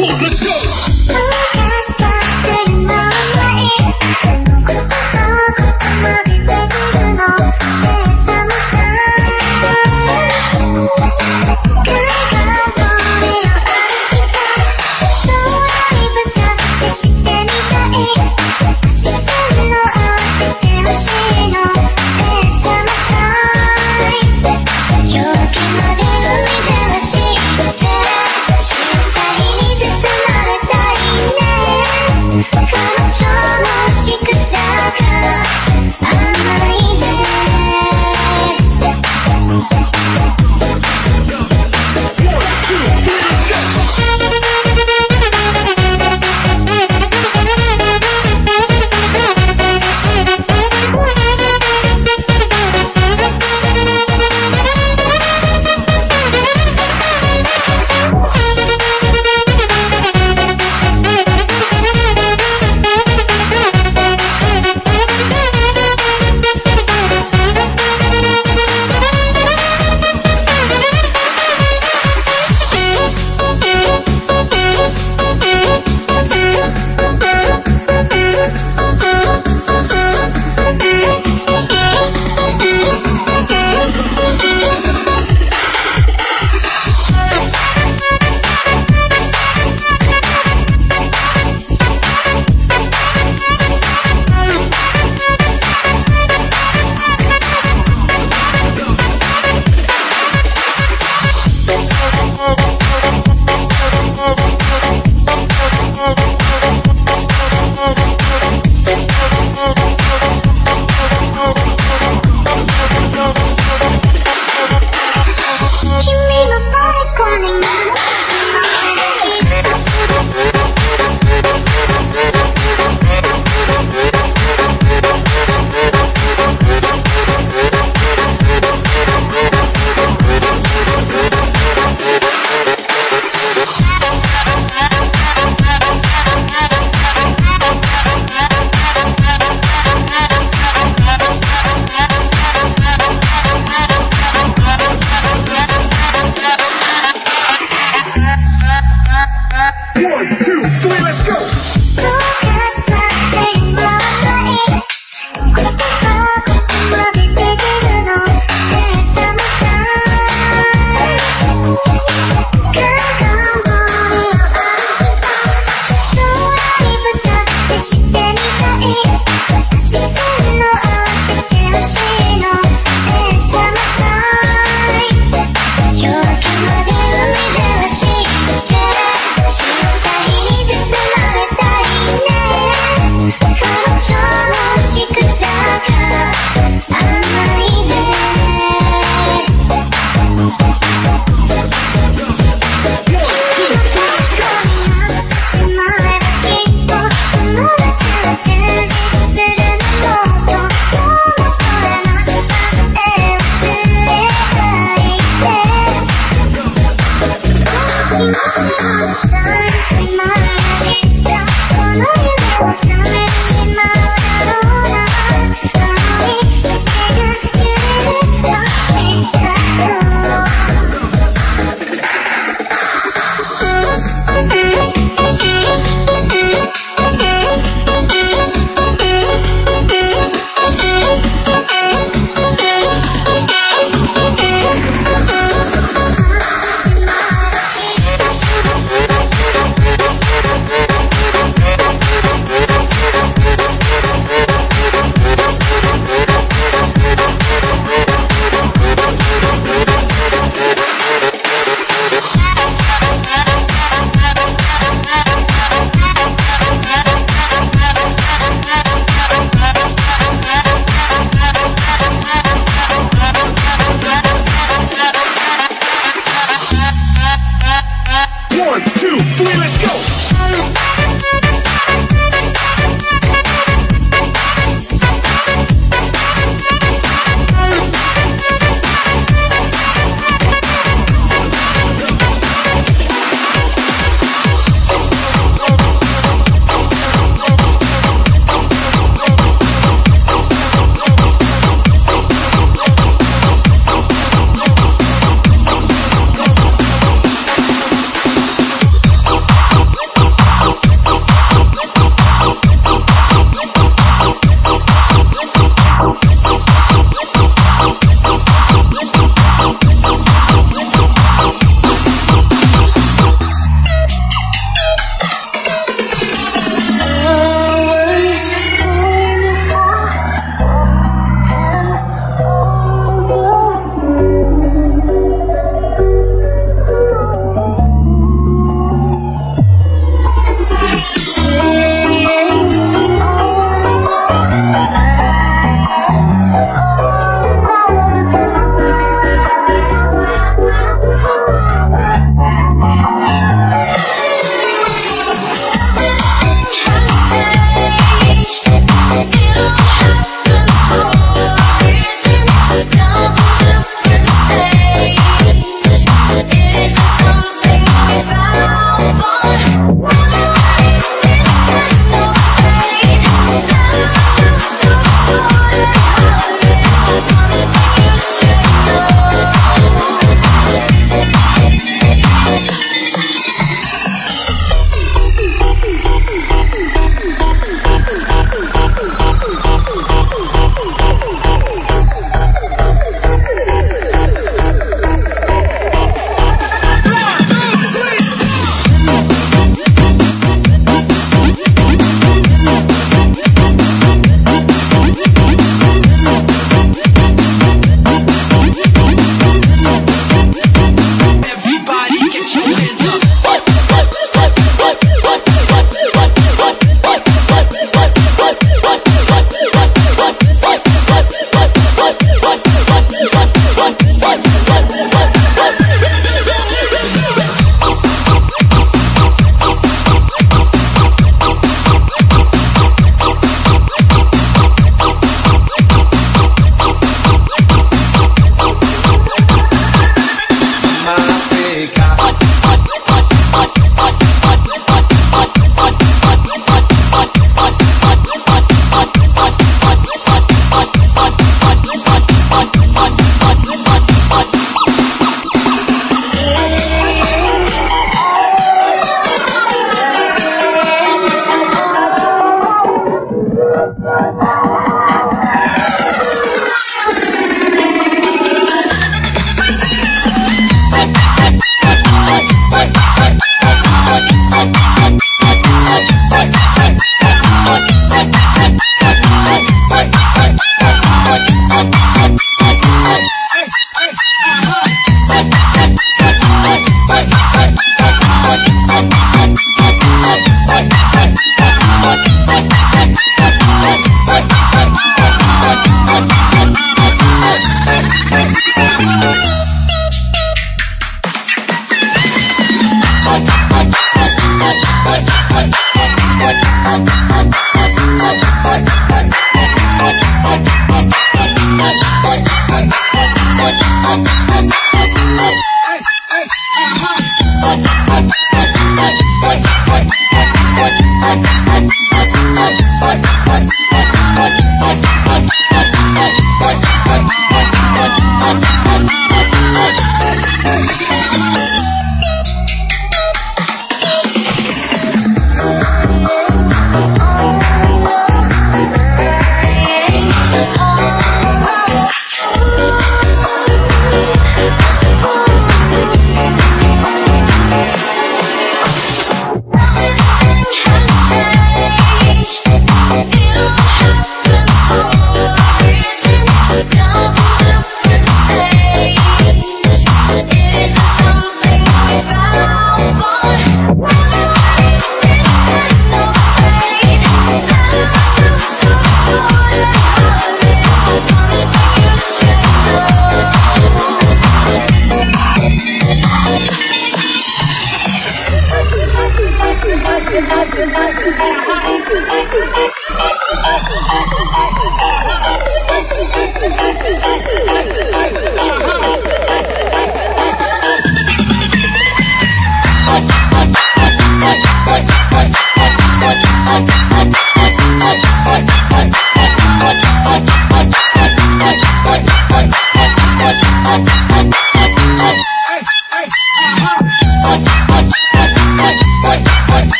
Let's go. Ah, ah, ah.